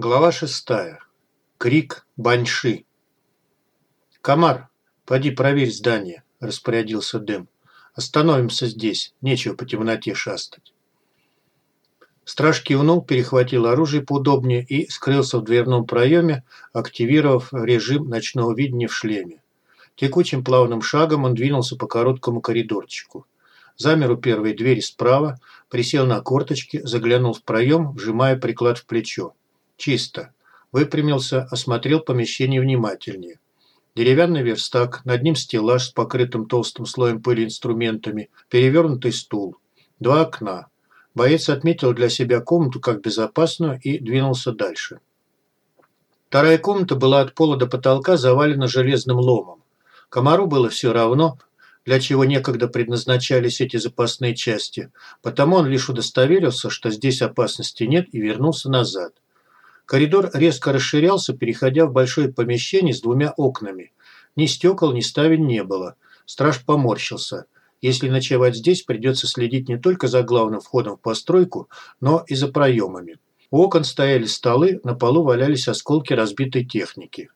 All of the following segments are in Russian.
Глава шестая. Крик Баньши. «Комар, поди проверь здание», – распорядился Дэм. «Остановимся здесь, нечего по темноте шастать». Страж кивнул, перехватил оружие поудобнее и скрылся в дверном проеме, активировав режим ночного видения в шлеме. Текучим плавным шагом он двинулся по короткому коридорчику. Замер у первой двери справа, присел на корточки, заглянул в проем, вжимая приклад в плечо. Чисто. Выпрямился, осмотрел помещение внимательнее. Деревянный верстак, над ним стеллаж с покрытым толстым слоем пыли инструментами, перевернутый стул. Два окна. Боец отметил для себя комнату как безопасную и двинулся дальше. Вторая комната была от пола до потолка завалена железным ломом. Комару было все равно, для чего некогда предназначались эти запасные части, потому он лишь удостоверился, что здесь опасности нет и вернулся назад. Коридор резко расширялся, переходя в большое помещение с двумя окнами. Ни стекол, ни ставень не было. Страж поморщился. Если ночевать здесь, придется следить не только за главным входом в постройку, но и за проемами. У окон стояли столы, на полу валялись осколки разбитой техники.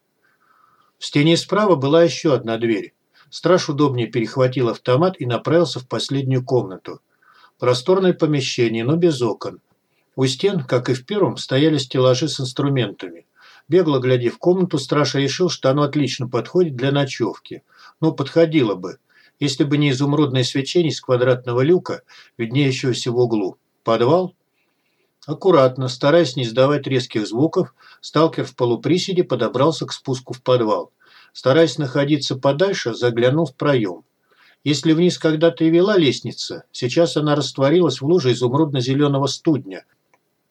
В стене справа была еще одна дверь. Страж удобнее перехватил автомат и направился в последнюю комнату. Просторное помещение, но без окон. У стен, как и в первом, стояли стеллажи с инструментами. Бегло глядя в комнату, Страша решил, что оно отлично подходит для ночевки. Ну, подходило бы, если бы не изумрудное свечение из квадратного люка, виднеющегося в углу. Подвал? Аккуратно, стараясь не издавать резких звуков, сталкер в полуприседе подобрался к спуску в подвал. Стараясь находиться подальше, заглянул в проем. Если вниз когда-то и вела лестница, сейчас она растворилась в луже изумрудно-зеленого студня,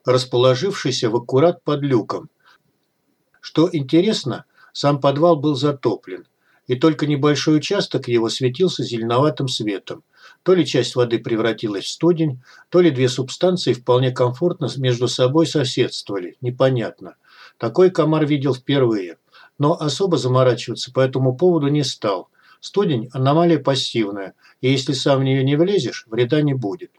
расположившийся в аккурат под люком. Что интересно, сам подвал был затоплен, и только небольшой участок его светился зеленоватым светом. То ли часть воды превратилась в студень, то ли две субстанции вполне комфортно между собой соседствовали, непонятно. Такой комар видел впервые, но особо заморачиваться по этому поводу не стал. Студень – аномалия пассивная, и если сам в нее не влезешь, вреда не будет.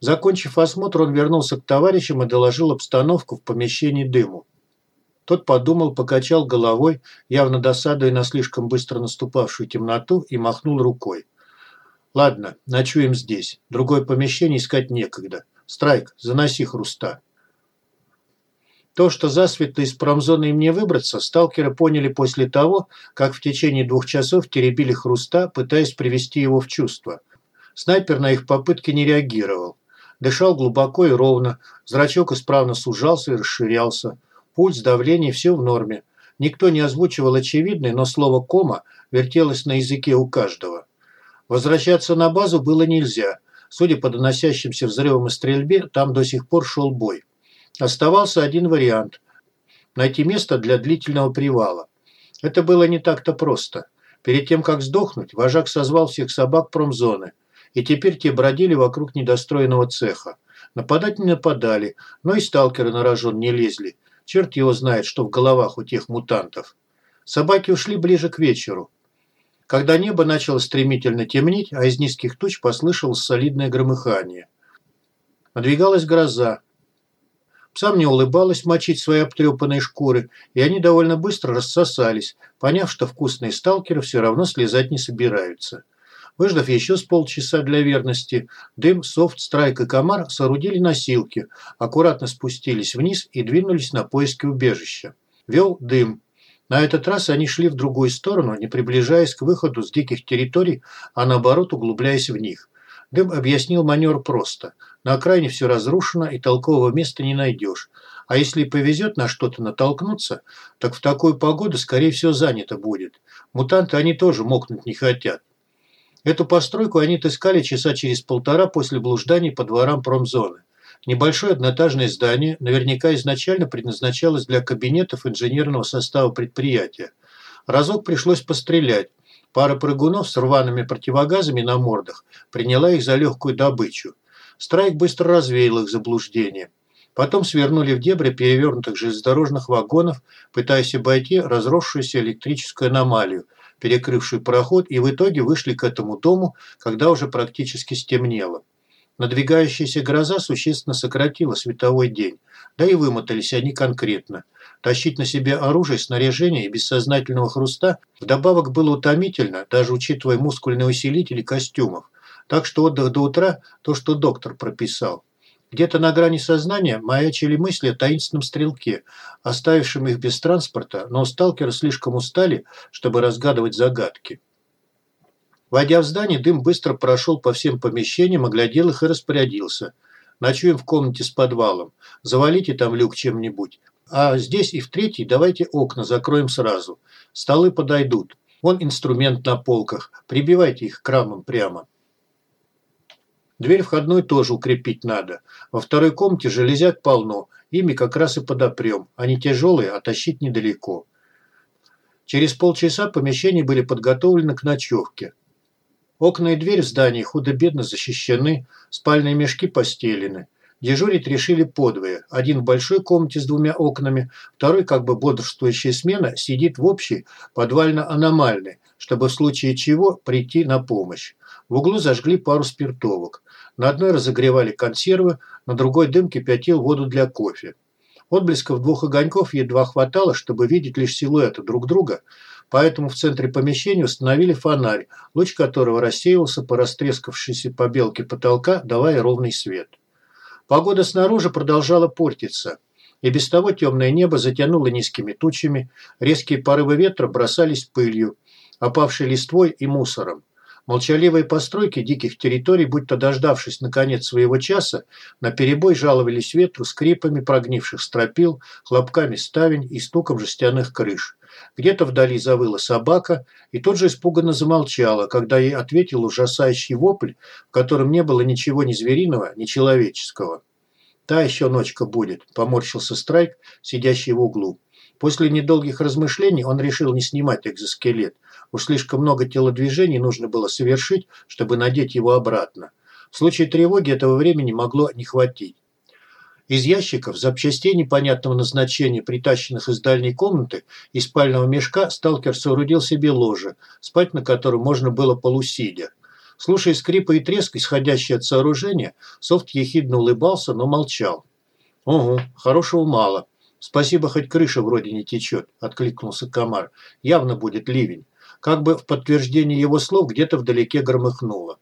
Закончив осмотр, он вернулся к товарищам и доложил обстановку в помещении дыму. Тот подумал, покачал головой, явно досадуя на слишком быстро наступавшую темноту, и махнул рукой. «Ладно, ночуем здесь. Другое помещение искать некогда. Страйк, заноси хруста». То, что засветло из промзоны им не выбраться, сталкеры поняли после того, как в течение двух часов теребили хруста, пытаясь привести его в чувство. Снайпер на их попытки не реагировал. Дышал глубоко и ровно, зрачок исправно сужался и расширялся. Пульс, давление – все в норме. Никто не озвучивал очевидное, но слово «кома» вертелось на языке у каждого. Возвращаться на базу было нельзя. Судя по доносящимся взрывам и стрельбе, там до сих пор шел бой. Оставался один вариант – найти место для длительного привала. Это было не так-то просто. Перед тем, как сдохнуть, вожак созвал всех собак промзоны – и теперь те бродили вокруг недостроенного цеха. Нападать не нападали, но и сталкеры на рожон не лезли. Черт его знает, что в головах у тех мутантов. Собаки ушли ближе к вечеру. Когда небо начало стремительно темнеть, а из низких туч послышалось солидное громыхание. Надвигалась гроза. Псам не улыбалось мочить свои обтрепанные шкуры, и они довольно быстро рассосались, поняв, что вкусные сталкеры все равно слезать не собираются. Выждав еще с полчаса для верности, Дым, Софт, Страйк и Комар соорудили носилки, аккуратно спустились вниз и двинулись на поиски убежища. Вел Дым. На этот раз они шли в другую сторону, не приближаясь к выходу с диких территорий, а наоборот углубляясь в них. Дым объяснил маневр просто. На окраине все разрушено и толкового места не найдешь. А если повезет на что-то натолкнуться, так в такую погоду, скорее всего, занято будет. Мутанты они тоже мокнуть не хотят. Эту постройку они отыскали часа через полтора после блужданий по дворам промзоны. Небольшое одноэтажное здание наверняка изначально предназначалось для кабинетов инженерного состава предприятия. Разок пришлось пострелять. Пара прыгунов с рваными противогазами на мордах приняла их за легкую добычу. Страйк быстро развеял их заблуждение. Потом свернули в дебри перевернутых железнодорожных вагонов, пытаясь обойти разросшуюся электрическую аномалию, перекрывший проход, и в итоге вышли к этому дому, когда уже практически стемнело. Надвигающаяся гроза существенно сократила световой день, Да и вымотались они конкретно. Тащить на себе оружие, снаряжение и бессознательного хруста вдобавок было утомительно, даже учитывая мускульные усилители костюмов. Так что отдых до утра – то, что доктор прописал. Где-то на грани сознания маячили мысли о таинственном стрелке, оставившем их без транспорта, но сталкеры слишком устали, чтобы разгадывать загадки. Войдя в здание, дым быстро прошел по всем помещениям, оглядел их и распорядился. Ночуем в комнате с подвалом. Завалите там люк чем-нибудь. А здесь и в третий давайте окна закроем сразу. Столы подойдут. Вон инструмент на полках. Прибивайте их к рамам прямо. Дверь входной тоже укрепить надо. Во второй комнате железяк полно. Ими как раз и подопрем. Они тяжелые, а тащить недалеко. Через полчаса помещения были подготовлены к ночевке. Окна и дверь в здании худо-бедно защищены, спальные мешки постелены. Дежурить решили подвое. Один в большой комнате с двумя окнами, второй, как бы бодрствующая смена, сидит в общей подвально-аномальной, чтобы в случае чего прийти на помощь. В углу зажгли пару спиртовок. На одной разогревали консервы, на другой дым кипятил воду для кофе. Отблесков двух огоньков едва хватало, чтобы видеть лишь силуэты друг друга, поэтому в центре помещения установили фонарь, луч которого рассеивался по растрескавшейся побелке потолка, давая ровный свет. Погода снаружи продолжала портиться, и без того темное небо затянуло низкими тучами, резкие порывы ветра бросались пылью, опавшей листвой и мусором. Молчаливые постройки диких территорий, будто дождавшись наконец своего часа, наперебой жаловались ветру скрипами прогнивших стропил, хлопками ставень и стуком жестяных крыш. Где-то вдали завыла собака, и тут же испуганно замолчала, когда ей ответил ужасающий вопль, в котором не было ничего ни звериного, ни человеческого. «Та еще ночка будет», – поморщился Страйк, сидящий в углу. После недолгих размышлений он решил не снимать экзоскелет. Уж слишком много телодвижений нужно было совершить, чтобы надеть его обратно. В случае тревоги этого времени могло не хватить. Из ящиков запчастей непонятного назначения, притащенных из дальней комнаты, из спального мешка, сталкер соорудил себе ложе, спать на котором можно было полусидя. Слушая скрипы и треск, исходящий от сооружения, Софт ехидно улыбался, но молчал. «Угу, хорошего мало. Спасибо, хоть крыша вроде не течет», – откликнулся комар. «Явно будет ливень». Как бы в подтверждение его слов где-то вдалеке громыхнуло.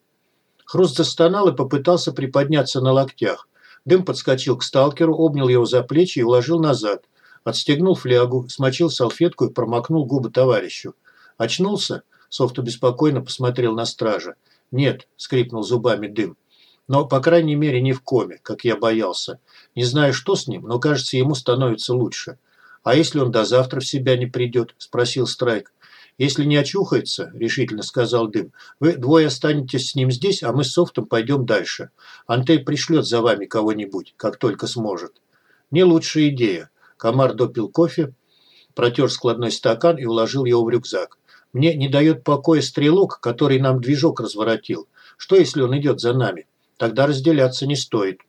Хруст застонал и попытался приподняться на локтях. Дым подскочил к сталкеру, обнял его за плечи и уложил назад. Отстегнул флягу, смочил салфетку и промокнул губы товарищу. Очнулся? Софту беспокойно посмотрел на стража. «Нет», – скрипнул зубами дым. «Но, по крайней мере, не в коме, как я боялся. Не знаю, что с ним, но, кажется, ему становится лучше». «А если он до завтра в себя не придет?» – спросил Страйк. «Если не очухается, – решительно сказал Дым, – вы двое останетесь с ним здесь, а мы с Софтом пойдем дальше. Антей пришлет за вами кого-нибудь, как только сможет». «Не лучшая идея». Комар допил кофе, протер складной стакан и уложил его в рюкзак. «Мне не дает покоя стрелок, который нам движок разворотил. Что, если он идет за нами? Тогда разделяться не стоит».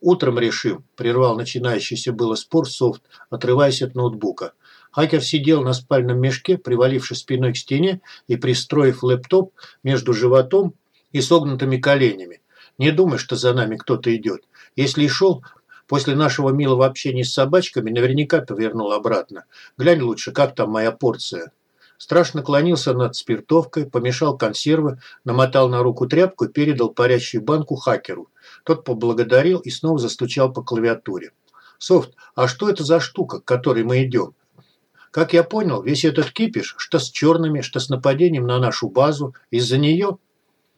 «Утром решим», – прервал начинающийся было спор Софт, отрываясь от ноутбука. Хакер сидел на спальном мешке, привалившись спиной к стене и пристроив лэптоп между животом и согнутыми коленями. Не думай, что за нами кто-то идет. Если и шел, после нашего милого общения с собачками наверняка повернул обратно. Глянь лучше, как там моя порция. Страшно клонился над спиртовкой, помешал консервы, намотал на руку тряпку и передал парящую банку хакеру. Тот поблагодарил и снова застучал по клавиатуре. «Софт, а что это за штука, к которой мы идем? Как я понял, весь этот кипиш, что с черными, что с нападением на нашу базу, из-за нее...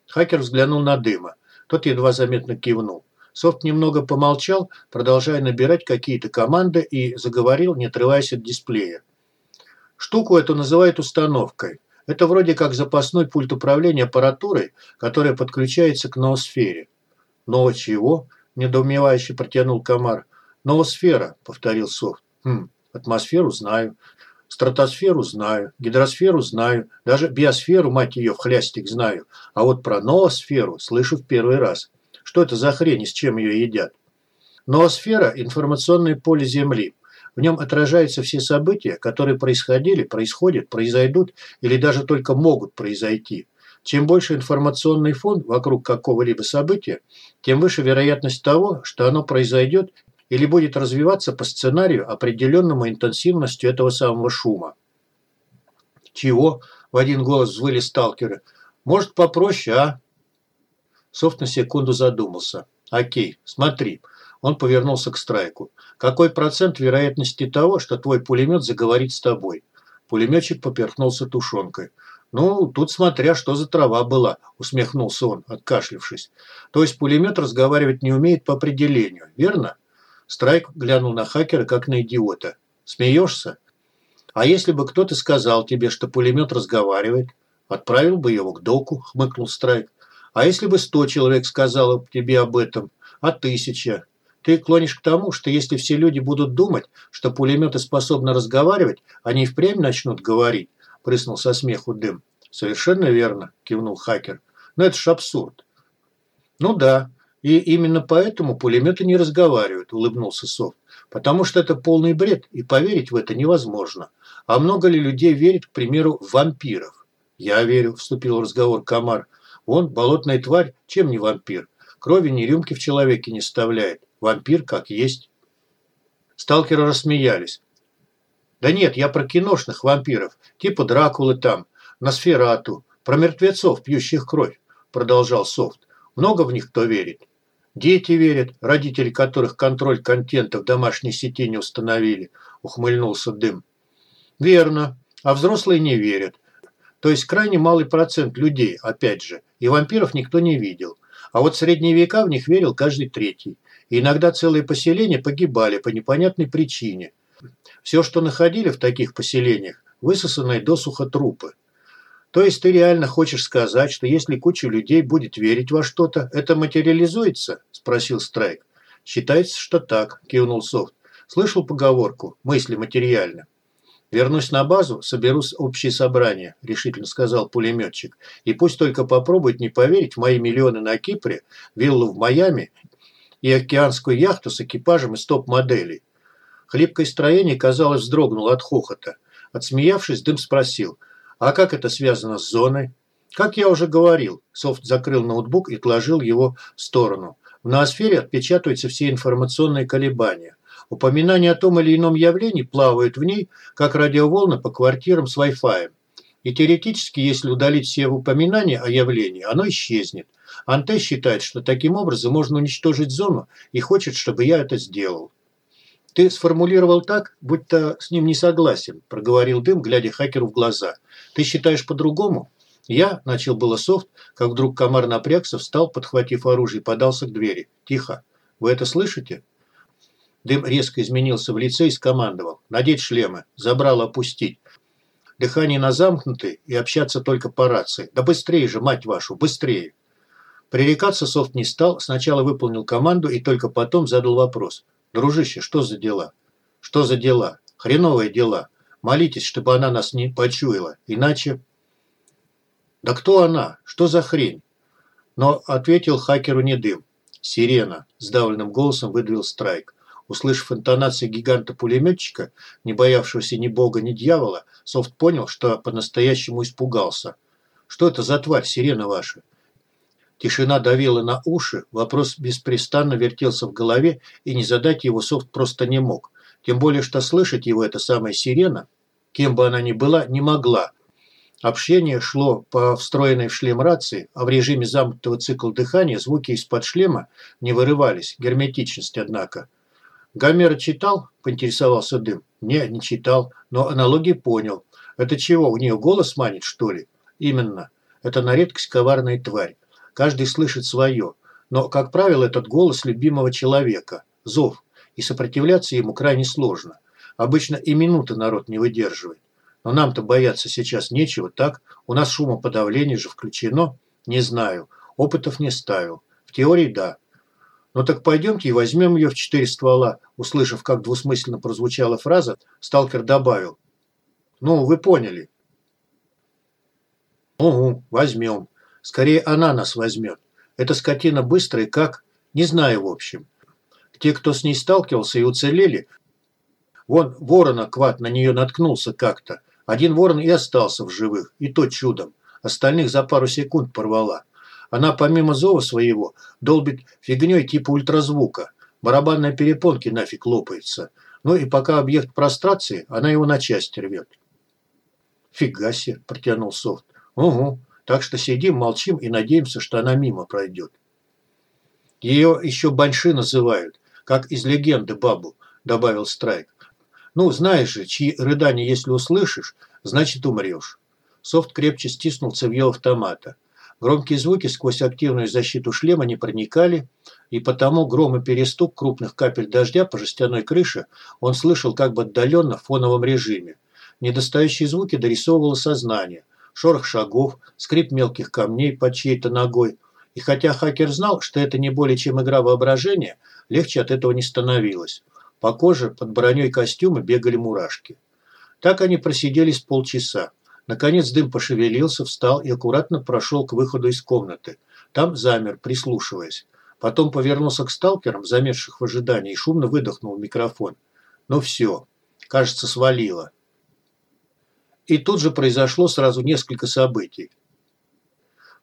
Хакер взглянул на дыма. Тот едва заметно кивнул. Софт немного помолчал, продолжая набирать какие-то команды и заговорил, не отрываясь от дисплея. Штуку эту называют установкой. Это вроде как запасной пульт управления аппаратурой, которая подключается к ноосфере. «Но чего?» – недоумевающе протянул комар. «Ноосфера», – повторил Софт. «Хм, атмосферу знаю. Стратосферу знаю, гидросферу знаю, даже биосферу, мать ее, в хлястик знаю. А вот про ноосферу слышу в первый раз. Что это за хрень и с чем ее едят? Ноосфера – информационное поле Земли. В нем отражаются все события, которые происходили, происходят, произойдут или даже только могут произойти. Чем больше информационный фон вокруг какого-либо события, тем выше вероятность того, что оно произойдет или будет развиваться по сценарию, определенному интенсивностью этого самого шума. «Чего?» – в один голос взвыли сталкеры. «Может, попроще, а?» Софт на секунду задумался. «Окей, смотри». Он повернулся к Страйку. «Какой процент вероятности того, что твой пулемет заговорит с тобой?» Пулеметчик поперхнулся тушенкой. «Ну, тут смотря, что за трава была», – усмехнулся он, откашлившись. «То есть пулемет разговаривать не умеет по определению, верно?» Страйк глянул на хакера, как на идиота. «Смеешься? А если бы кто-то сказал тебе, что пулемет разговаривает, отправил бы его к доку», – хмыкнул Страйк. «А если бы сто человек сказало тебе об этом, а тысяча? Ты клонишь к тому, что если все люди будут думать, что пулеметы способны разговаривать, они впрямь начнут говорить, прыснул со смеху дым. «Совершенно верно», – кивнул хакер. «Но это ж абсурд». «Ну да, и именно поэтому пулеметы не разговаривают», – улыбнулся Сов. «Потому что это полный бред, и поверить в это невозможно. А много ли людей верит, к примеру, в вампиров?» «Я верю», – вступил в разговор Комар. «Он, болотная тварь, чем не вампир? Крови ни рюмки в человеке не вставляет. Вампир как есть». Сталкеры рассмеялись. Да нет, я про киношных вампиров, типа Дракулы там, Носферату, про мертвецов, пьющих кровь, продолжал Софт. Много в них кто верит. Дети верят, родители которых контроль контента в домашней сети не установили, ухмыльнулся Дым. Верно, а взрослые не верят. То есть крайне малый процент людей, опять же, и вампиров никто не видел. А вот в средние века в них верил каждый третий. И иногда целые поселения погибали по непонятной причине – все, что находили в таких поселениях, высосанные досуха трупы. То есть ты реально хочешь сказать, что если куча людей будет верить во что-то, это материализуется? Спросил Страйк. Считается, что так, кивнул Софт. Слышал поговорку «мысли материальны». «Вернусь на базу, соберу общее собрание», – решительно сказал пулеметчик. «И пусть только попробуют не поверить в мои миллионы на Кипре, виллу в Майами и океанскую яхту с экипажем из топ-моделей. Хлипкое строение, казалось, вздрогнуло от хохота. Отсмеявшись, Дым спросил, «А как это связано с зоной?» «Как я уже говорил», Софт закрыл ноутбук и отложил его в сторону. «В ноосфере отпечатываются все информационные колебания. Упоминания о том или ином явлении плавают в ней, как радиоволны по квартирам с Wi-Fi. И теоретически, если удалить все упоминания о явлении, оно исчезнет. Анте считает, что таким образом можно уничтожить зону и хочет, чтобы я это сделал. «Ты сформулировал так, будто с ним не согласен», – проговорил Дым, глядя хакеру в глаза. «Ты считаешь по-другому?» «Я», – начал было софт, как вдруг комар напрягся, встал, подхватив оружие, подался к двери. «Тихо. Вы это слышите?» Дым резко изменился в лице и скомандовал. «Надеть шлемы. Забрал опустить. Дыхание на замкнутый и общаться только по рации. Да быстрее же, мать вашу, быстрее!» Пререкаться софт не стал, сначала выполнил команду и только потом задал вопрос. Дружище, что за дела? Что за дела? Хреновые дела. Молитесь, чтобы она нас не почуяла. Иначе... Да кто она? Что за хрень? Но ответил хакеру не дым. Сирена. Сдавленным голосом выдавил страйк. Услышав интонации гиганта-пулеметчика, не боявшегося ни бога, ни дьявола, Софт понял, что по-настоящему испугался. «Что это за тварь, сирена ваша? Тишина давила на уши, вопрос беспрестанно вертелся в голове, и не задать его Софт просто не мог. Тем более, что слышать его эта самая сирена, кем бы она ни была, не могла. Общение шло по встроенной в шлем рации, а в режиме замкнутого цикла дыхания звуки из-под шлема не вырывались, герметичность, однако. Гомера читал?» – поинтересовался Дым. «Не, не читал, но аналогии понял. Это чего, у нее голос манит, что ли?» «Именно. Это на редкость коварная тварь. Каждый слышит свое, но, как правило, этот голос любимого человека – зов, и сопротивляться ему крайне сложно. Обычно и минуты народ не выдерживает. Но нам-то бояться сейчас нечего, так? У нас шумоподавление же включено? Не знаю. Опытов не ставил. В теории – да. Ну так пойдемте и возьмем ее в четыре ствола. Услышав, как двусмысленно прозвучала фраза, сталкер добавил. Ну, вы поняли. Угу, возьмем. Скорее она нас возьмет. Эта скотина быстрая, как... Не знаю, в общем. Те, кто с ней сталкивался и уцелели... Вон ворона Кват на нее наткнулся как-то. Один ворон и остался в живых, и то чудом. Остальных за пару секунд порвала. Она помимо зова своего долбит фигней типа ультразвука. Барабанная перепонки нафиг лопается. Ну и пока объект прострации, она его на части рвет. «Фига себе!» – протянул Софт. «Угу. Так что сидим, молчим и надеемся, что она мимо пройдет». «Ее еще Банши называют, как из легенды бабу», – добавил Страйк. «Ну, знаешь же, чьи рыдания, если услышишь, значит умрешь». Софт крепче стиснул цевьё автомата. Громкие звуки сквозь активную защиту шлема не проникали, и потому гром и перестук крупных капель дождя по жестяной крыше он слышал как бы отдаленно в фоновом режиме. Недостающие звуки дорисовывало сознание. Шорох шагов, скрип мелких камней под чьей-то ногой. И хотя хакер знал, что это не более чем игра воображения, легче от этого не становилось. По коже под броней костюма бегали мурашки. Так они просидели с полчаса. Наконец дым пошевелился, встал и аккуратно прошел к выходу из комнаты. Там замер, прислушиваясь. Потом повернулся к сталкерам, замерших в ожидании, и шумно выдохнул в микрофон. Ну все, кажется, свалило. И тут же произошло сразу несколько событий.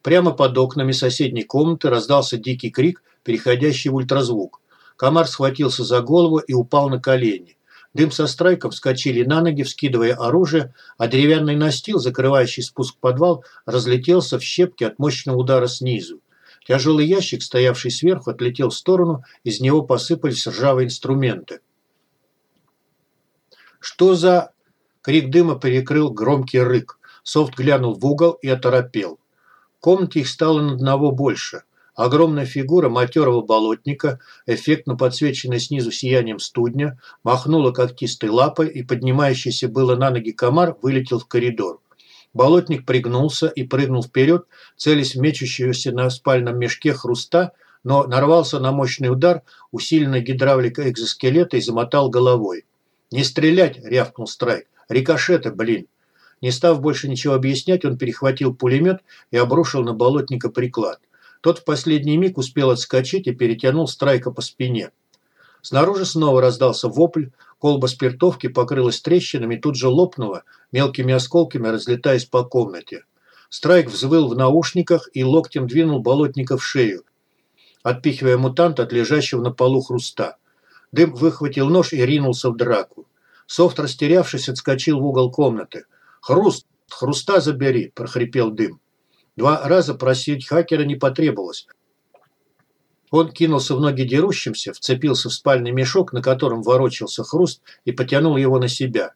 Прямо под окнами соседней комнаты раздался дикий крик, переходящий в ультразвук. Комар схватился за голову и упал на колени. Дым со страйком вскочили на ноги, вскидывая оружие, а деревянный настил, закрывающий спуск в подвал, разлетелся в щепки от мощного удара снизу. Тяжелый ящик, стоявший сверху, отлетел в сторону, из него посыпались ржавые инструменты. «Что за...» Крик дыма перекрыл громкий рык. Софт глянул в угол и оторопел. В комнате их стало на одного больше. Огромная фигура матерого болотника, эффектно подсвеченная снизу сиянием студня, махнула когтистой лапой и поднимающийся было на ноги комар вылетел в коридор. Болотник пригнулся и прыгнул вперед, целясь в мечущегося на спальном мешке хруста, но нарвался на мощный удар, усиленный гидравликой экзоскелета и замотал головой. «Не стрелять!» – рявкнул Страйк. «Рикошеты, блин!» Не став больше ничего объяснять, он перехватил пулемет и обрушил на болотника приклад – тот в последний миг успел отскочить и перетянул Страйка по спине. Снаружи снова раздался вопль, колба спиртовки покрылась трещинами и тут же лопнула, мелкими осколками разлетаясь по комнате. Страйк взвыл в наушниках и локтем двинул болотника в шею, отпихивая мутанта от лежащего на полу хруста. Дым выхватил нож и ринулся в драку. Софт, растерявшись, отскочил в угол комнаты. «Хруст! Хруста забери!» – прохрипел дым. Два раза просить хакера не потребовалось. Он кинулся в ноги дерущимся, вцепился в спальный мешок, на котором ворочался хруст, и потянул его на себя.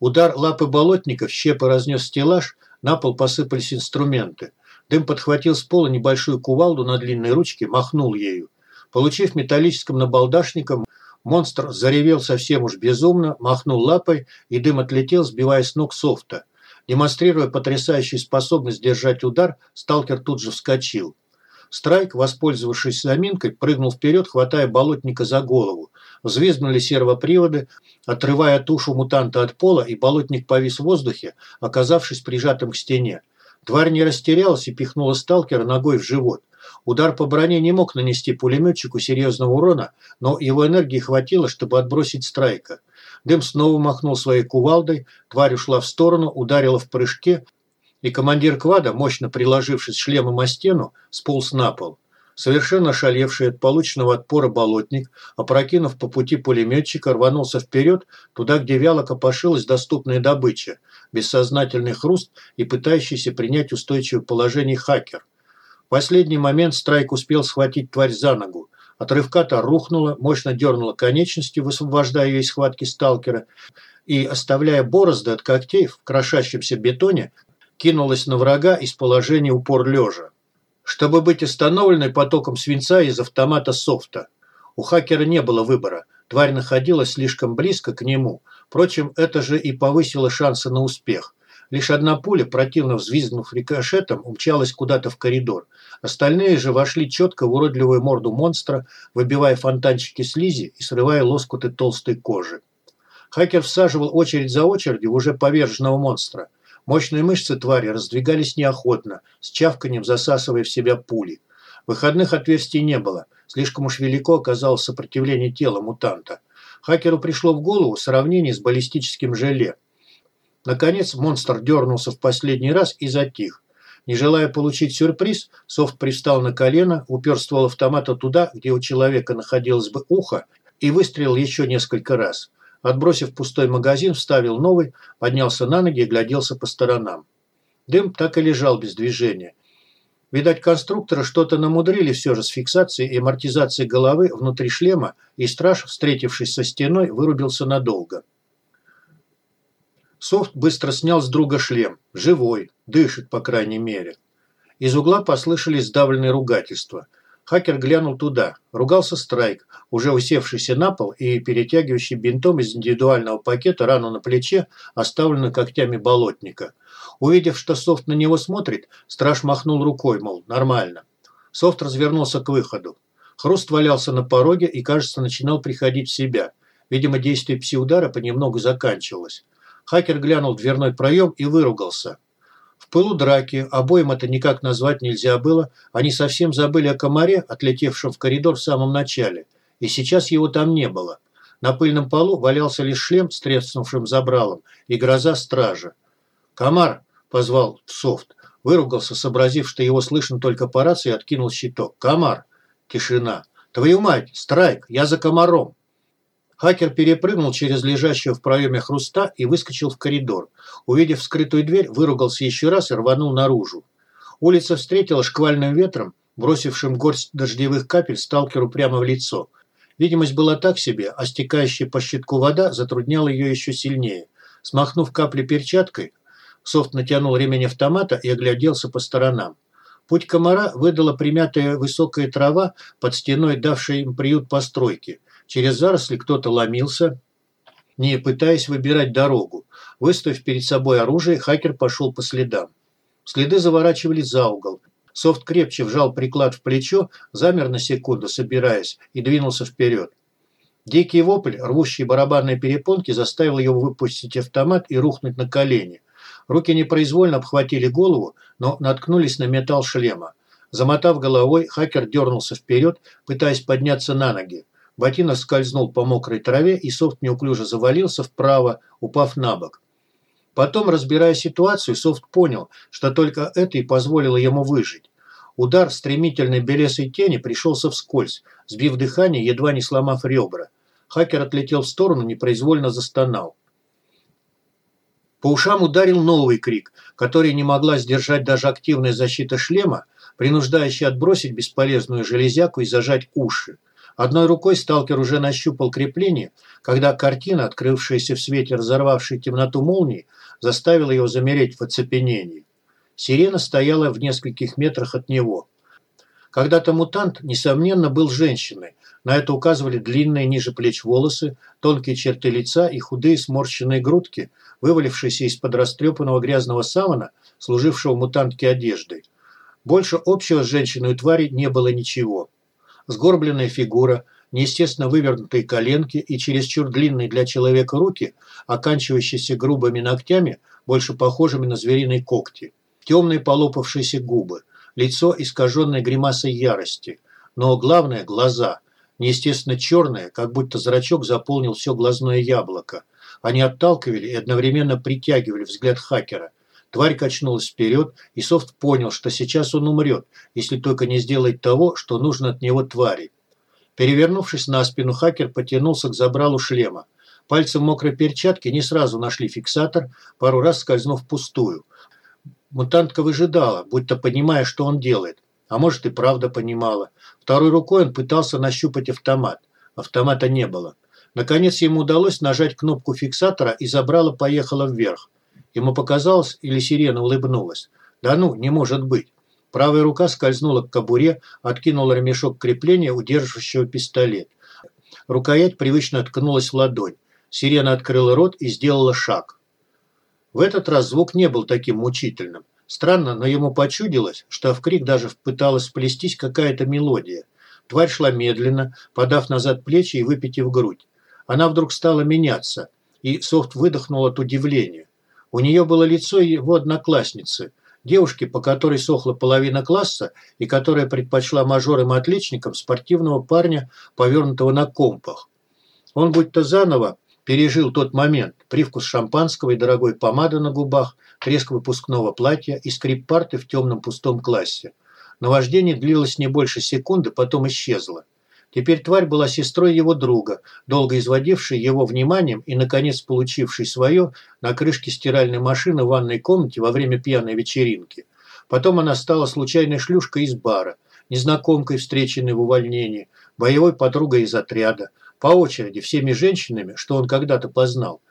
Удар лапы болотников щепа разнес стеллаж, на пол посыпались инструменты. Дым подхватил с пола небольшую кувалду на длинной ручке, махнул ею. Получив металлическим набалдашником, монстр заревел совсем уж безумно, махнул лапой, и дым отлетел, сбивая с ног софта. Демонстрируя потрясающую способность держать удар, сталкер тут же вскочил. Страйк, воспользовавшись заминкой, прыгнул вперед, хватая болотника за голову. Взвизгнули сервоприводы, отрывая тушу мутанта от пола, и болотник повис в воздухе, оказавшись прижатым к стене. Тварь не растерялась и пихнула сталкера ногой в живот. Удар по броне не мог нанести пулеметчику серьезного урона, но его энергии хватило, чтобы отбросить Страйка. Дым снова махнул своей кувалдой, тварь ушла в сторону, ударила в прыжке, и командир квада, мощно приложившись шлемом о стену, сполз на пол. Совершенно шалевший от полученного отпора болотник, опрокинув по пути пулеметчика, рванулся вперед, туда, где вяло копошилась доступная добыча, бессознательный хруст и пытающийся принять устойчивое положение хакер. В последний момент Страйк успел схватить тварь за ногу. От рывка-то рухнула, мощно дернула конечностью, высвобождая ее из схватки сталкера, и, оставляя борозды от когтей в крошащемся бетоне, кинулась на врага из положения упор лежа. Чтобы быть остановленной потоком свинца из автомата софта. У хакера не было выбора. Тварь находилась слишком близко к нему. Впрочем, это же и повысило шансы на успех. Лишь одна пуля, противно взвизгнув рикошетом, умчалась куда-то в коридор. Остальные же вошли четко в уродливую морду монстра, выбивая фонтанчики слизи и срывая лоскуты толстой кожи. Хакер всаживал очередь за очередью уже поверженного монстра. Мощные мышцы твари раздвигались неохотно, с чавканием засасывая в себя пули. Выходных отверстий не было, слишком уж велико оказалось сопротивление тела мутанта. Хакеру пришло в голову сравнение с баллистическим желе – Наконец монстр дернулся в последний раз и затих. Не желая получить сюрприз, Софт пристал на колено, упер ствол автомата туда, где у человека находилось бы ухо, и выстрелил еще несколько раз. Отбросив пустой магазин, вставил новый, поднялся на ноги и гляделся по сторонам. Дым так и лежал без движения. Видать, конструкторы что-то намудрили все же с фиксацией и амортизацией головы внутри шлема, и страж, встретившись со стеной, вырубился надолго. Софт быстро снял с друга шлем. Живой, дышит, по крайней мере. Из угла послышались сдавленные ругательства – Хакер глянул туда. Ругался Страйк, уже усевшийся на пол и перетягивающий бинтом из индивидуального пакета рану на плече, оставленную когтями болотника. Увидев, что Софт на него смотрит, страж махнул рукой, мол, нормально. Софт развернулся к выходу. Хруст валялся на пороге и, кажется, начинал приходить в себя. Видимо, действие пси-удара понемногу заканчивалось. Хакер глянул в дверной проем и выругался. Пылу драки, обоим это никак назвать нельзя было, они совсем забыли о комаре, отлетевшем в коридор в самом начале, и сейчас его там не было. На пыльном полу валялся лишь шлем с треснувшим забралом и гроза стража. «Комар!» – позвал Софт. Выругался, сообразив, что его слышно только по рации, и откинул щиток. «Комар!» Тишина. «Твою мать! Страйк! Я за комаром!» Хакер перепрыгнул через лежащего в проеме хруста и выскочил в коридор. Увидев скрытую дверь, выругался еще раз и рванул наружу. Улица встретила шквальным ветром, бросившим горсть дождевых капель сталкеру прямо в лицо. Видимость была так себе, а стекающая по щитку вода затрудняла ее еще сильнее. Смахнув капли перчаткой, Софт натянул ремень автомата и огляделся по сторонам. Путь комара выдала примятая высокая трава под стеной, давшей им приют постройки. Через заросли кто-то ломился, не пытаясь выбирать дорогу. Выставив перед собой оружие, хакер пошел по следам. Следы заворачивались за угол. Софт крепче вжал приклад в плечо, замер на секунду, собираясь, и двинулся вперед. Дикий вопль, рвущий барабанные перепонки, заставил его выпустить автомат и рухнуть на колени. Руки непроизвольно обхватили голову, но наткнулись на металл шлема. Замотав головой, хакер дернулся вперед, пытаясь подняться на ноги. Ботинок скользнул по мокрой траве, и Софт неуклюже завалился вправо, упав на бок. Потом, разбирая ситуацию, Софт понял, что только это и позволило ему выжить. Удар стремительной белесой тени пришелся вскользь, сбив дыхание, едва не сломав ребра. Хакер отлетел в сторону, непроизвольно застонал. По ушам ударил новый крик, который не могла сдержать даже активная защита шлема, принуждающая отбросить бесполезную железяку и зажать уши. Одной рукой сталкер уже нащупал крепление, когда картина, открывшаяся в свете разорвавшей темноту молнии, заставила его замереть в оцепенении. Сирена стояла в нескольких метрах от него. Когда-то мутант, несомненно, был женщиной. На это указывали длинные ниже плеч волосы, тонкие черты лица и худые сморщенные грудки, вывалившиеся из-под растрепанного грязного савана, служившего мутантке одеждой. Больше общего с женщиной у твари не было ничего сгорбленная фигура, неестественно вывернутые коленки и чересчур длинные для человека руки, оканчивающиеся грубыми ногтями, больше похожими на звериные когти. Темные полопавшиеся губы, лицо, искаженное гримасой ярости. Но главное – глаза. Неестественно черные, как будто зрачок заполнил все глазное яблоко. Они отталкивали и одновременно притягивали взгляд хакера – Тварь качнулась вперед, и Софт понял, что сейчас он умрет, если только не сделает того, что нужно от него твари. Перевернувшись на спину, хакер потянулся к забралу шлема. Пальцы в мокрой перчатке не сразу нашли фиксатор, пару раз скользнув пустую. Мутантка выжидала, будто понимая, что он делает. А может и правда понимала. Второй рукой он пытался нащупать автомат. Автомата не было. Наконец ему удалось нажать кнопку фиксатора, и забрало поехало вверх. Ему показалось, или сирена улыбнулась. Да ну, не может быть. Правая рука скользнула к кобуре, откинула ремешок крепления, удерживающего пистолет. Рукоять привычно откнулась в ладонь. Сирена открыла рот и сделала шаг. В этот раз звук не был таким мучительным. Странно, но ему почудилось, что в крик даже пыталась вплестись какая-то мелодия. Тварь шла медленно, подав назад плечи и выпитив грудь. Она вдруг стала меняться, и Софт выдохнул от удивления. У нее было лицо его одноклассницы, девушки, по которой сохла половина класса и которая предпочла мажорам-отличникам спортивного парня, повернутого на компах. Он будто заново пережил тот момент, привкус шампанского и дорогой помады на губах, треск выпускного платья и скрип парты в темном пустом классе. Наваждение длилось не больше секунды, потом исчезло. Теперь тварь была сестрой его друга, долго изводившей его вниманием и, наконец, получившей свое на крышке стиральной машины в ванной комнате во время пьяной вечеринки. Потом она стала случайной шлюшкой из бара, незнакомкой, встреченной в увольнении, боевой подругой из отряда, по очереди всеми женщинами, что он когда-то познал.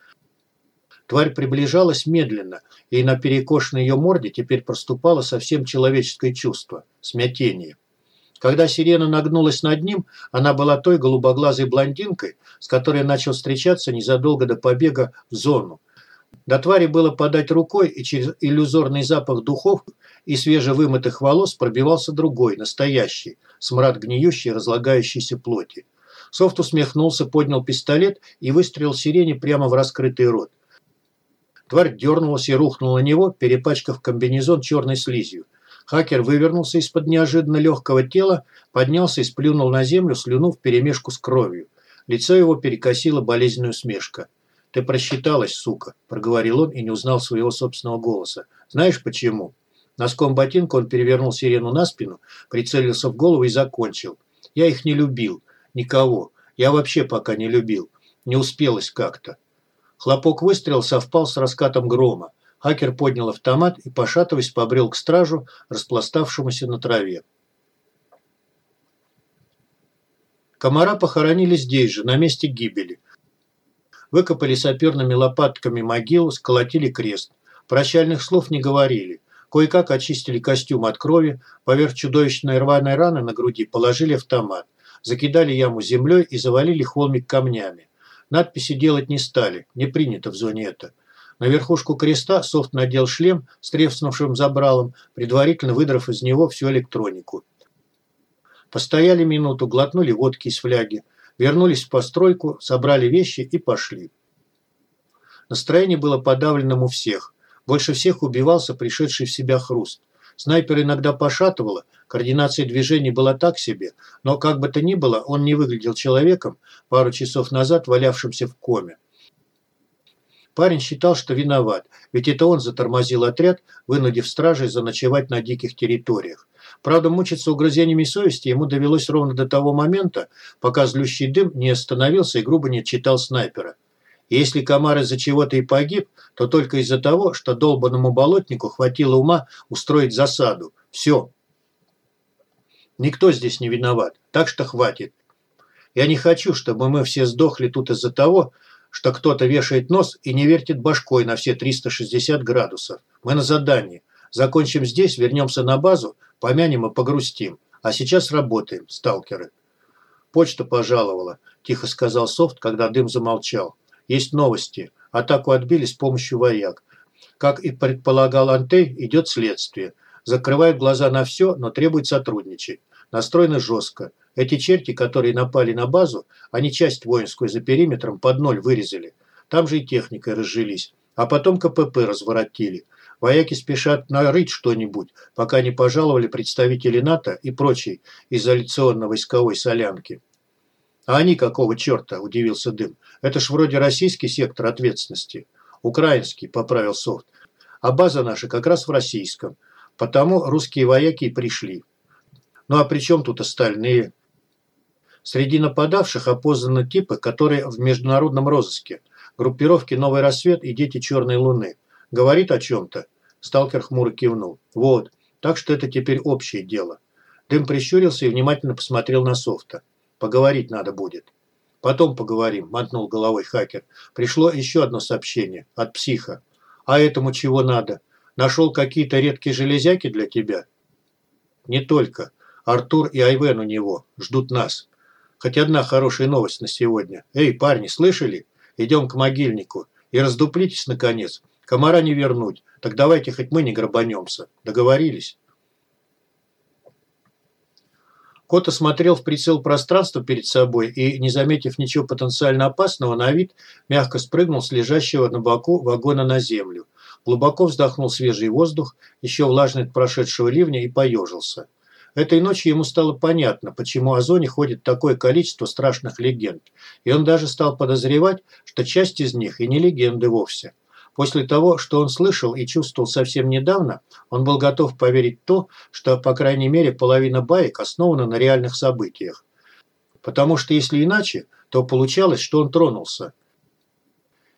Тварь приближалась медленно, и на перекошенной ее морде теперь проступало совсем человеческое чувство – смятение. Когда сирена нагнулась над ним, она была той голубоглазой блондинкой, с которой начал встречаться незадолго до побега в зону. До твари было подать рукой, и через иллюзорный запах духов и свежевымытых волос пробивался другой, настоящий, смрад гниющей, разлагающейся плоти. Софт усмехнулся, поднял пистолет и выстрелил сирене прямо в раскрытый рот. Тварь дернулась и рухнула на него, перепачкав комбинезон черной слизью. Хакер вывернулся из-под неожиданно легкого тела, поднялся и сплюнул на землю слюну вперемешку с кровью. Лицо его перекосило болезненная усмешка. «Ты просчиталась, сука», – проговорил он и не узнал своего собственного голоса. «Знаешь почему?» Носком ботинка он перевернул сирену на спину, прицелился в голову и закончил. «Я их не любил. Никого. Я вообще пока не любил. Не успелось как-то». Хлопок выстрела совпал с раскатом грома. Хакер поднял автомат и, пошатываясь, побрел к стражу, распластавшемуся на траве. Комара похоронили здесь же, на месте гибели. Выкопали саперными лопатками могилу, сколотили крест. Прощальных слов не говорили. Кое-как очистили костюм от крови, поверх чудовищной рваной раны на груди положили автомат. Закидали яму землей и завалили холмик камнями. Надписи делать не стали, не принято в зоне это. На верхушку креста Софт надел шлем с треснувшим забралом, предварительно выдрав из него всю электронику. Постояли минуту, глотнули водки из фляги, вернулись в постройку, собрали вещи и пошли. Настроение было подавленным у всех. Больше всех убивался пришедший в себя хруст. Снайпер иногда пошатывало, координация движений была так себе, но как бы то ни было, он не выглядел человеком, пару часов назад валявшимся в коме. Парень считал, что виноват, ведь это он затормозил отряд, вынудив стражей заночевать на диких территориях. Правда, мучиться угрызениями совести ему довелось ровно до того момента, пока злющий дым не остановился и грубо не отчитал снайпера. Если комар из-за чего-то и погиб, то только из-за того, что долбанному болотнику хватило ума устроить засаду. Все. Никто здесь не виноват, так что хватит. Я не хочу, чтобы мы все сдохли тут из-за того, что кто-то вешает нос и не вертит башкой на все 360 градусов. Мы на задании. Закончим здесь, вернемся на базу, помянем и погрустим. А сейчас работаем, сталкеры. Почта пожаловала, тихо сказал Софт, когда дым замолчал. Есть новости. Атаку отбили с помощью вояк. Как и предполагал Антей, идет следствие. Закрывают глаза на все, но требует сотрудничать. Настроено жестко. Эти черти, которые напали на базу, они часть воинскую за периметром под ноль вырезали. Там же и техникой разжились. А потом КПП разворотили. Вояки спешат нарыть что-нибудь, пока не пожаловали представители НАТО и прочей изоляционно-войсковой солянки. «А они какого черта?» – удивился Дым. «Это ж вроде российский сектор ответственности». «Украинский», – поправил Софт. «А база наша как раз в российском. Потому русские вояки и пришли». «Ну а при чем тут остальные?» Среди нападавших опознаны типы, которые в международном розыске. Группировки «Новый рассвет» и «Дети черной луны». Говорит о чем-то? Сталкер хмуро кивнул. Вот. Так что это теперь общее дело. Дым прищурился и внимательно посмотрел на софта. Поговорить надо будет. Потом поговорим, мотнул головой хакер. Пришло еще одно сообщение. От психа. А этому чего надо? Нашел какие-то редкие железяки для тебя? Не только. Артур и Айвен у него. Ждут нас. Хоть одна хорошая новость на сегодня. Эй, парни, слышали? Идем к могильнику. И раздуплитесь, наконец. Комара не вернуть. Так давайте хоть мы не грабанемся. Договорились?» Кот осмотрел в прицел пространство перед собой и, не заметив ничего потенциально опасного, на вид мягко спрыгнул с лежащего на боку вагона на землю. Глубоко вздохнул свежий воздух, еще влажный от прошедшего ливня, и поежился. Этой ночью ему стало понятно, почему о зоне ходит такое количество страшных легенд, и он даже стал подозревать, что часть из них и не легенды вовсе. После того, что он слышал и чувствовал совсем недавно, он был готов поверить в то, что, по крайней мере, половина баек основана на реальных событиях. Потому что если иначе, то получалось, что он тронулся.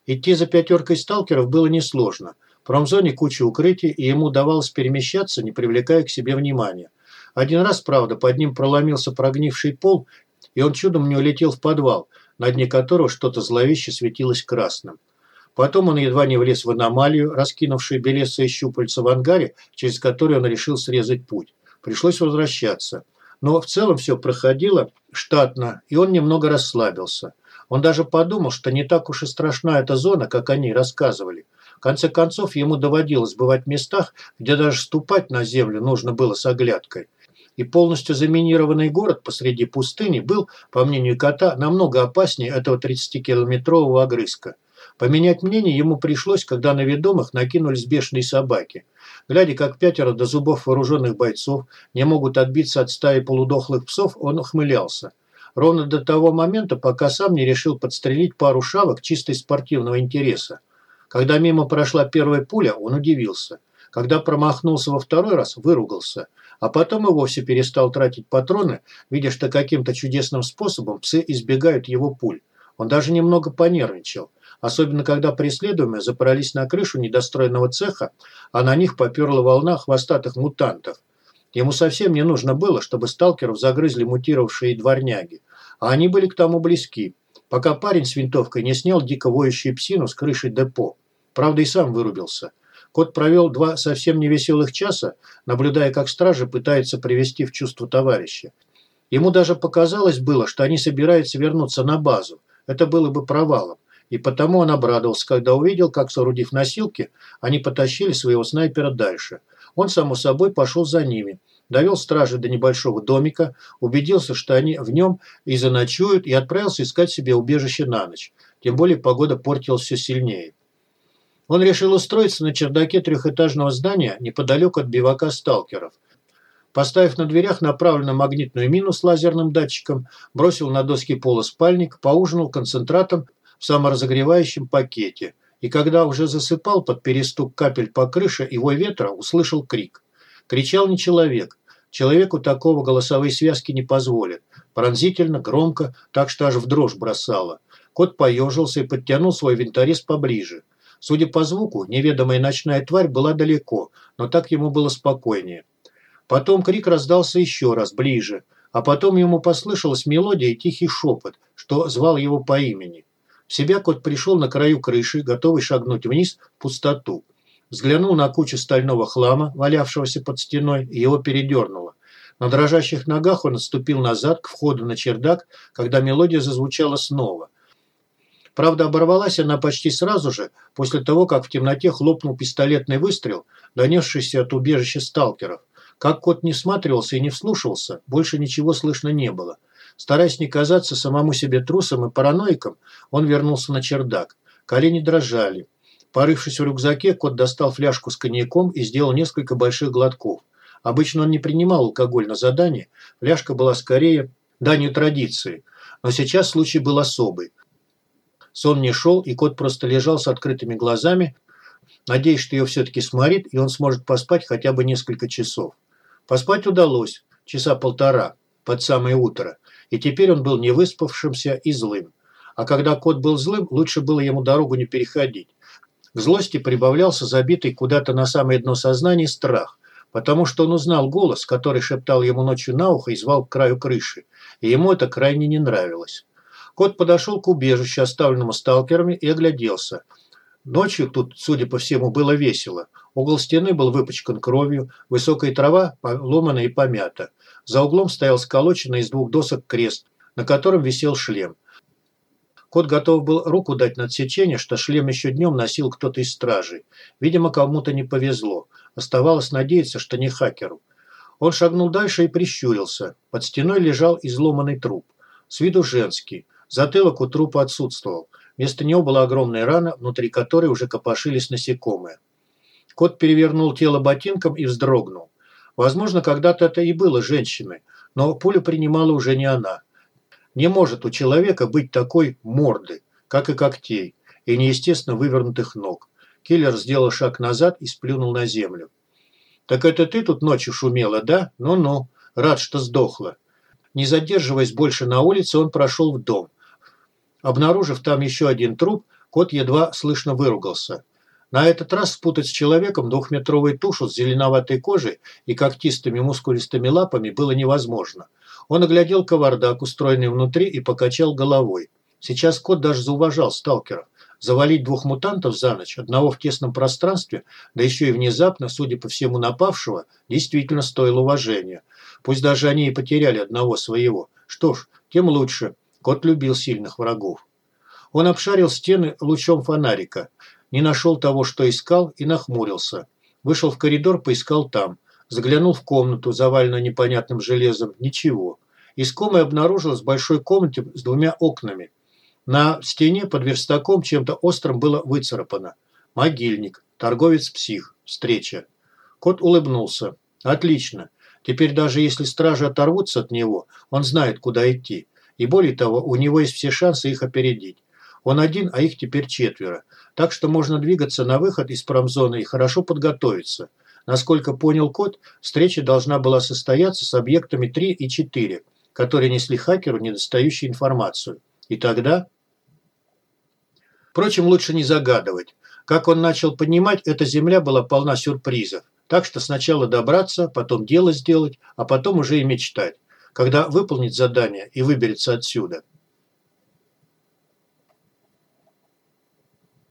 Идти за пятеркой сталкеров было несложно. В промзоне куча укрытий, и ему удавалось перемещаться, не привлекая к себе внимания. Один раз, правда, под ним проломился прогнивший пол, и он чудом не улетел в подвал, на дне которого что-то зловеще светилось красным. Потом он едва не влез в аномалию, раскинувшую белесые щупальца в ангаре, через который он решил срезать путь. Пришлось возвращаться. Но в целом все проходило штатно, и он немного расслабился. Он даже подумал, что не так уж и страшна эта зона, как они рассказывали. В конце концов, ему доводилось бывать в местах, где даже ступать на землю нужно было с оглядкой. И полностью заминированный город посреди пустыни был, по мнению кота, намного опаснее этого 30-километрового огрызка. Поменять мнение ему пришлось, когда на ведомых накинулись бешеные собаки. Глядя, как пятеро до зубов вооруженных бойцов не могут отбиться от стаи полудохлых псов, он ухмылялся. Ровно до того момента, пока сам не решил подстрелить пару шавок чисто из спортивного интереса. Когда мимо прошла первая пуля, он удивился. Когда промахнулся во второй раз, выругался. А потом и вовсе перестал тратить патроны, видя, что каким-то чудесным способом псы избегают его пуль. Он даже немного понервничал особенно когда преследуемые запоролись на крышу недостроенного цеха, а на них поперла волна хвостатых мутантов. Ему совсем не нужно было, чтобы сталкеров загрызли мутировавшие дворняги, а они были к тому близки, пока парень с винтовкой не снял дико воющую псину с крыши депо. Правда, и сам вырубился. Кот провел два совсем невеселых часа, наблюдая, как стражи пытаются привести в чувство товарища. Ему даже показалось было, что они собираются вернуться на базу. Это было бы провалом. И потому он обрадовался, когда увидел, как, соорудив носилки, они потащили своего снайпера дальше. Он, само собой, пошел за ними, довел стражи до небольшого домика, убедился, что они в нем и заночуют, и отправился искать себе убежище на ночь. Тем более погода портилась все сильнее. Он решил устроиться на чердаке трехэтажного здания неподалеку от бивака сталкеров. Поставив на дверях направленную магнитную мину с лазерным датчиком, бросил на доски пола спальник, поужинал концентратом в саморазогревающем пакете, и когда уже засыпал под перестук капель по крыше вой ветра, услышал крик. Кричал не человек. Человеку такого голосовые связки не позволят. Пронзительно, громко, так что аж в дрожь бросало. Кот поежился и подтянул свой винторез поближе. Судя по звуку, неведомая ночная тварь была далеко, но так ему было спокойнее. Потом крик раздался еще раз, ближе, а потом ему послышалась мелодия и тихий шепот, что звал его по имени. В себя кот пришел на краю крыши, готовый шагнуть вниз в пустоту. Взглянул на кучу стального хлама, валявшегося под стеной, и его передернуло. На дрожащих ногах он отступил назад к входу на чердак, когда мелодия зазвучала снова. Правда, оборвалась она почти сразу же, после того, как в темноте хлопнул пистолетный выстрел, донесшийся от убежища сталкеров. Как кот не всматривался и не вслушивался, больше ничего слышно не было. Стараясь не казаться самому себе трусом и параноиком, он вернулся на чердак. Колени дрожали. Порывшись в рюкзаке, кот достал фляжку с коньяком и сделал несколько больших глотков. Обычно он не принимал алкоголь на задание, фляжка была скорее данью традиции. Но сейчас случай был особый. Сон не шел, и кот просто лежал с открытыми глазами, надеясь, что ее все-таки сморит, и он сможет поспать хотя бы несколько часов. Поспать удалось, часа полтора, под самое утро и теперь он был невыспавшимся и злым. А когда кот был злым, лучше было ему дорогу не переходить. К злости прибавлялся забитый куда-то на самое дно сознания страх, потому что он узнал голос, который шептал ему ночью на ухо и звал к краю крыши, и ему это крайне не нравилось. Кот подошел к убежищу, оставленному сталкерами, и огляделся. Ночью тут, судя по всему, было весело. Угол стены был выпачкан кровью, высокая трава поломана и помята. За углом стоял сколоченный из двух досок крест, на котором висел шлем. Кот готов был руку дать на отсечение, что шлем еще днем носил кто-то из стражей. Видимо, кому-то не повезло. Оставалось надеяться, что не хакеру. Он шагнул дальше и прищурился. Под стеной лежал изломанный труп. С виду женский. Затылок у трупа отсутствовал. Вместо него была огромная рана, внутри которой уже копошились насекомые. Кот перевернул тело ботинком и вздрогнул. Возможно, когда-то это и было женщиной, но пулю принимала уже не она. Не может у человека быть такой морды, как и когтей, и неестественно вывернутых ног. Киллер сделал шаг назад и сплюнул на землю. «Так это ты тут ночью шумела, да? Ну-ну, рад, что сдохла». Не задерживаясь больше на улице, он прошел в дом. Обнаружив там еще один труп, кот едва слышно выругался. На этот раз спутать с человеком двухметровую тушу с зеленоватой кожей и когтистыми мускулистыми лапами было невозможно. Он оглядел кавардак, устроенный внутри, и покачал головой. Сейчас кот даже зауважал сталкеров. Завалить двух мутантов за ночь, одного в тесном пространстве, да еще и внезапно, судя по всему напавшего, действительно стоило уважения. Пусть даже они и потеряли одного своего. Что ж, тем лучше. Кот любил сильных врагов. Он обшарил стены лучом фонарика. Не нашел того, что искал, и нахмурился. Вышел в коридор, поискал там. Заглянул в комнату, заваленную непонятным железом. Ничего. Искомый обнаружилась в большой комнате с двумя окнами. На стене под верстаком чем-то острым было выцарапано. Могильник. Торговец-псих. Встреча. Кот улыбнулся. Отлично. Теперь даже если стражи оторвутся от него, он знает, куда идти. И более того, у него есть все шансы их опередить. Он один, а их теперь четверо. Так что можно двигаться на выход из промзоны и хорошо подготовиться. Насколько понял кот, встреча должна была состояться с объектами 3 и 4, которые несли хакеру недостающую информацию. И тогда... Впрочем, лучше не загадывать. Как он начал понимать, эта земля была полна сюрпризов. Так что сначала добраться, потом дело сделать, а потом уже и мечтать. Когда выполнит задание и выберется отсюда –